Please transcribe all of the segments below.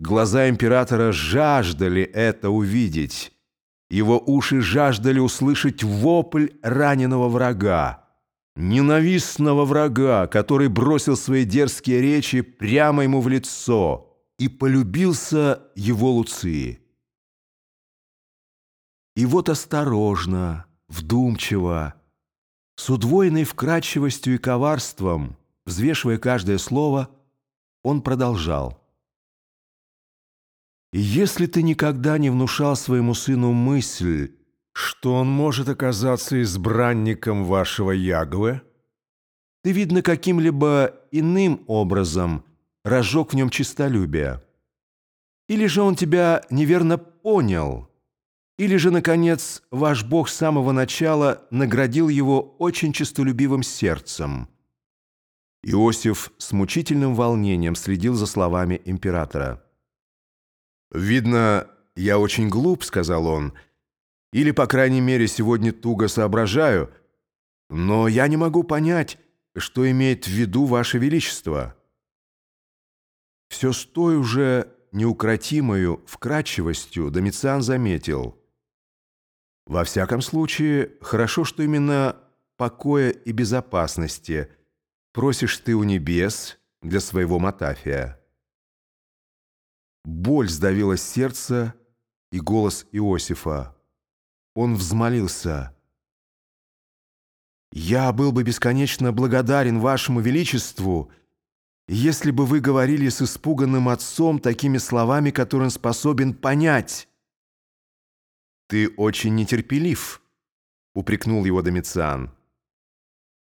Глаза императора жаждали это увидеть. Его уши жаждали услышать вопль раненого врага, ненавистного врага, который бросил свои дерзкие речи прямо ему в лицо и полюбился его Луции. И вот осторожно, вдумчиво, с удвоенной вкрадчивостью и коварством, взвешивая каждое слово, он продолжал. Если ты никогда не внушал своему сыну мысль, что он может оказаться избранником вашего Ягвы, ты, видно, каким-либо иным образом разжег в нем честолюбие. Или же он тебя неверно понял, или же, наконец, ваш Бог с самого начала наградил его очень честолюбивым сердцем. Иосиф с мучительным волнением следил за словами императора. «Видно, я очень глуп», — сказал он, «или, по крайней мере, сегодня туго соображаю, но я не могу понять, что имеет в виду Ваше Величество». Все с той уже неукротимою вкрадчивостью Домициан заметил. «Во всяком случае, хорошо, что именно покоя и безопасности просишь ты у небес для своего Матафия». Боль сдавила сердце и голос Иосифа. Он взмолился. «Я был бы бесконечно благодарен вашему величеству, если бы вы говорили с испуганным отцом такими словами, которые он способен понять». «Ты очень нетерпелив», — упрекнул его Домициан.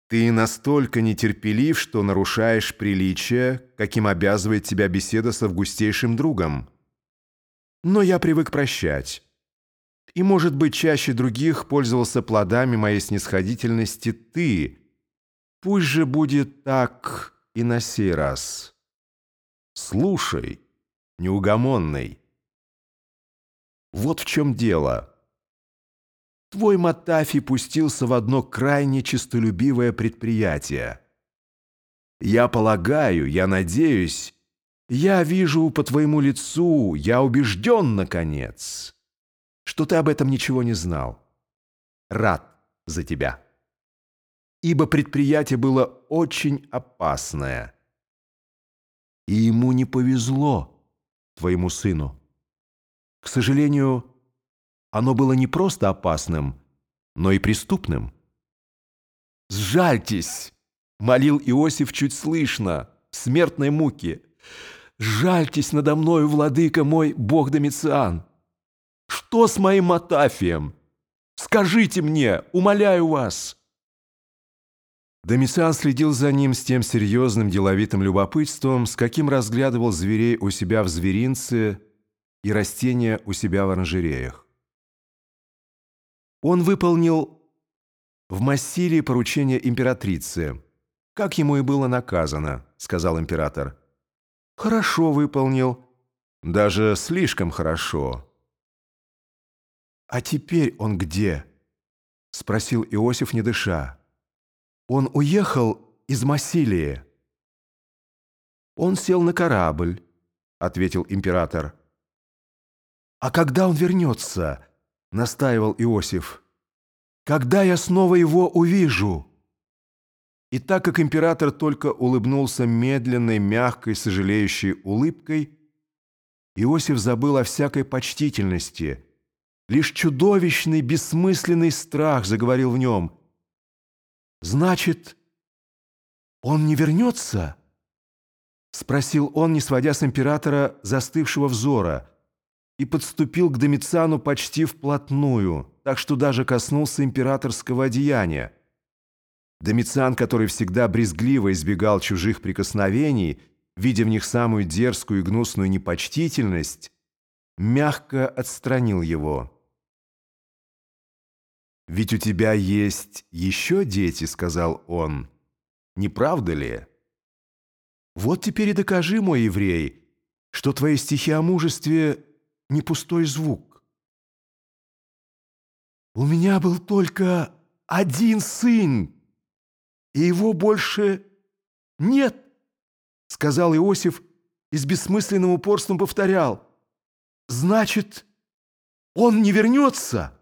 Ты настолько нетерпелив, что нарушаешь приличие, каким обязывает тебя беседа с августейшим другом. Но я привык прощать. И, может быть, чаще других пользовался плодами моей снисходительности ты. Пусть же будет так и на сей раз. Слушай, неугомонный. Вот в чем дело. Твой Матафи пустился в одно крайне честолюбивое предприятие. Я полагаю, я надеюсь, я вижу по твоему лицу, я убежден, наконец, что ты об этом ничего не знал. Рад за тебя. Ибо предприятие было очень опасное. И ему не повезло, твоему сыну. К сожалению, оно было не просто опасным, но и преступным. «Сжальтесь!» — молил Иосиф чуть слышно, в смертной муке. «Жальтесь надо мною, владыка мой, бог Домициан! Что с моим Матафием? Скажите мне, умоляю вас!» Домициан следил за ним с тем серьезным деловитым любопытством, с каким разглядывал зверей у себя в зверинце и растения у себя в оранжереях. Он выполнил в Массилии поручение императрицы, как ему и было наказано, сказал император. Хорошо выполнил, даже слишком хорошо. А теперь он где? спросил Иосиф, не дыша. Он уехал из Массилии. Он сел на корабль, ответил император. А когда он вернется? — настаивал Иосиф. «Когда я снова его увижу?» И так как император только улыбнулся медленной, мягкой, сожалеющей улыбкой, Иосиф забыл о всякой почтительности. Лишь чудовищный, бессмысленный страх заговорил в нем. «Значит, он не вернется?» — спросил он, не сводя с императора застывшего взора — и подступил к Домициану почти вплотную, так что даже коснулся императорского одеяния. Домициан, который всегда брезгливо избегал чужих прикосновений, видя в них самую дерзкую и гнусную непочтительность, мягко отстранил его. «Ведь у тебя есть еще дети», — сказал он. «Не правда ли?» «Вот теперь и докажи, мой еврей, что твои стихи о мужестве не пустой звук. У меня был только один сын, и его больше нет, сказал Иосиф и с бессмысленным упорством повторял. «Значит, он не вернется?»